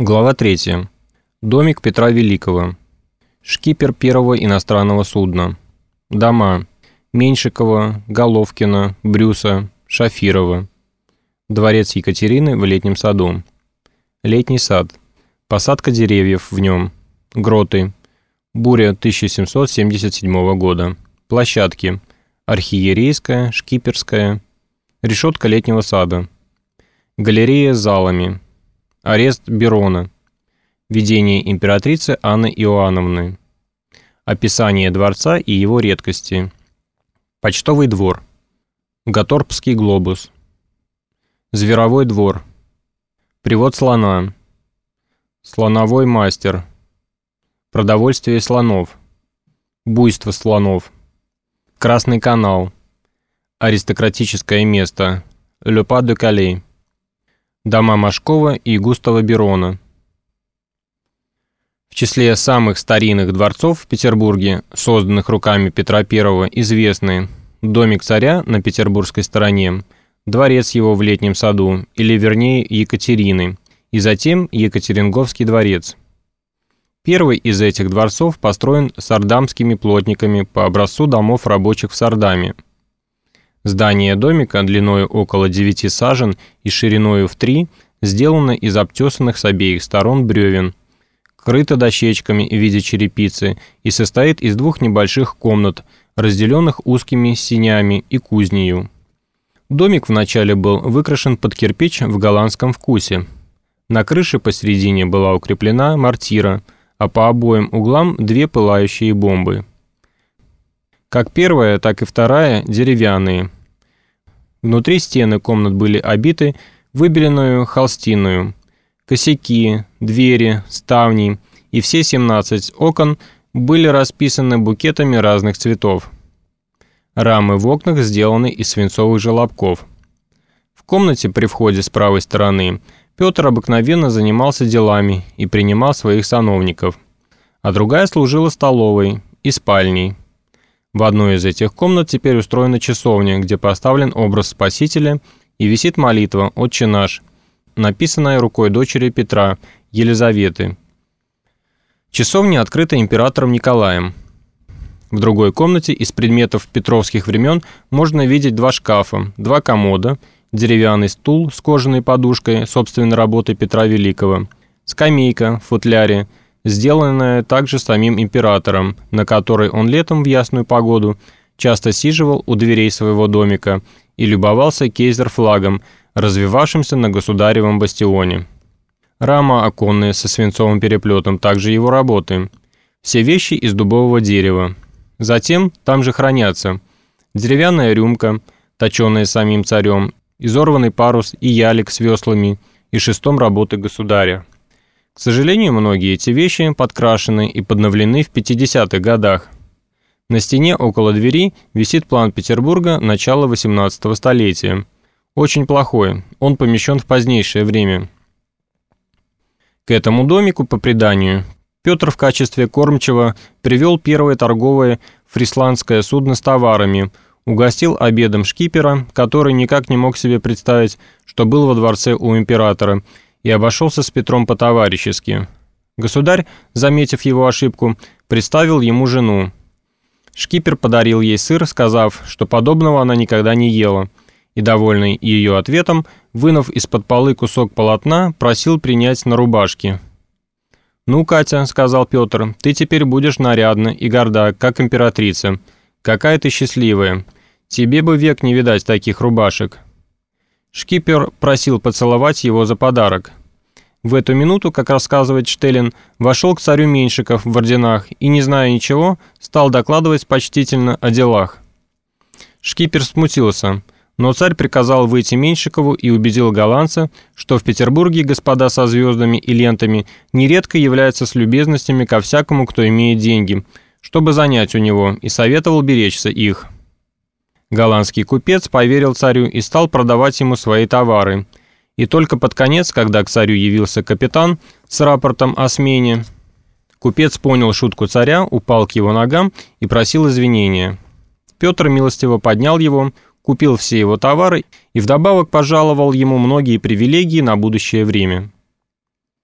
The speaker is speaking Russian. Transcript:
Глава 3. Домик Петра Великого. Шкипер первого иностранного судна. Дома. Меньшикова, Головкина, Брюса, Шафирова. Дворец Екатерины в летнем саду. Летний сад. Посадка деревьев в нем. Гроты. Буря 1777 года. Площадки. Архиерейская, Шкиперская. Решетка летнего сада. Галерея с залами. Арест Берона. Видение императрицы Анны Иоанновны. Описание дворца и его редкости. Почтовый двор. Готорпский глобус. Зверовой двор. Привод слона. Слоновой мастер. Продовольствие слонов. Буйство слонов. Красный канал. Аристократическое место. Лепа де Калей дома Машкова и Густава Берона. В числе самых старинных дворцов в Петербурге, созданных руками Петра I, известны домик царя на петербургской стороне, дворец его в летнем саду, или вернее Екатерины, и затем Екатеринговский дворец. Первый из этих дворцов построен сардамскими плотниками по образцу домов рабочих в Сардаме – Здание домика длиной около 9 сажен и шириной в 3 сделано из обтесанных с обеих сторон бревен, крыто дощечками в виде черепицы и состоит из двух небольших комнат, разделенных узкими синями и кузнею. Домик вначале был выкрашен под кирпич в голландском вкусе. На крыше посередине была укреплена мортира, а по обоим углам две пылающие бомбы. Как первая, так и вторая деревянные – Внутри стены комнат были обиты выбеленную холстиную. Косяки, двери, ставни и все 17 окон были расписаны букетами разных цветов. Рамы в окнах сделаны из свинцовых желобков. В комнате при входе с правой стороны Петр обыкновенно занимался делами и принимал своих сановников, а другая служила столовой и спальней. В одной из этих комнат теперь устроена часовня, где поставлен образ Спасителя и висит молитва «Отче наш», написанная рукой дочери Петра, Елизаветы. Часовня открыта императором Николаем. В другой комнате из предметов петровских времен можно видеть два шкафа, два комода, деревянный стул с кожаной подушкой собственной работы Петра Великого, скамейка в футляре, сделанная также самим императором, на которой он летом в ясную погоду часто сиживал у дверей своего домика и любовался кейзер-флагом, развивавшимся на государевом бастионе. Рама оконная со свинцовым переплетом, также его работы. Все вещи из дубового дерева. Затем там же хранятся деревянная рюмка, точеная самим царем, изорванный парус и ялик с веслами и шестом работы государя. К сожалению, многие эти вещи подкрашены и подновлены в 50-х годах. На стене около двери висит план Петербурга начала 18 столетия. Очень плохой, он помещен в позднейшее время. К этому домику, по преданию, Петр в качестве кормчего привел первое торговое фрисландское судно с товарами, угостил обедом шкипера, который никак не мог себе представить, что был во дворце у императора – и обошелся с Петром по-товарищески. Государь, заметив его ошибку, представил ему жену. Шкипер подарил ей сыр, сказав, что подобного она никогда не ела, и, довольный ее ответом, вынув из-под полы кусок полотна, просил принять на рубашке. «Ну, Катя», — сказал Петр, — «ты теперь будешь нарядна и горда, как императрица. Какая ты счастливая. Тебе бы век не видать таких рубашек». Шкипер просил поцеловать его за подарок. В эту минуту, как рассказывает Штеллин, вошел к царю Меньшиков в орденах и, не зная ничего, стал докладывать почтительно о делах. Шкипер смутился, но царь приказал выйти Меньшикову и убедил голландца, что в Петербурге господа со звездами и лентами нередко являются с любезностями ко всякому, кто имеет деньги, чтобы занять у него, и советовал беречься их. Голландский купец поверил царю и стал продавать ему свои товары. И только под конец, когда к царю явился капитан с рапортом о смене, купец понял шутку царя, упал к его ногам и просил извинения. Петр милостиво поднял его, купил все его товары и вдобавок пожаловал ему многие привилегии на будущее время.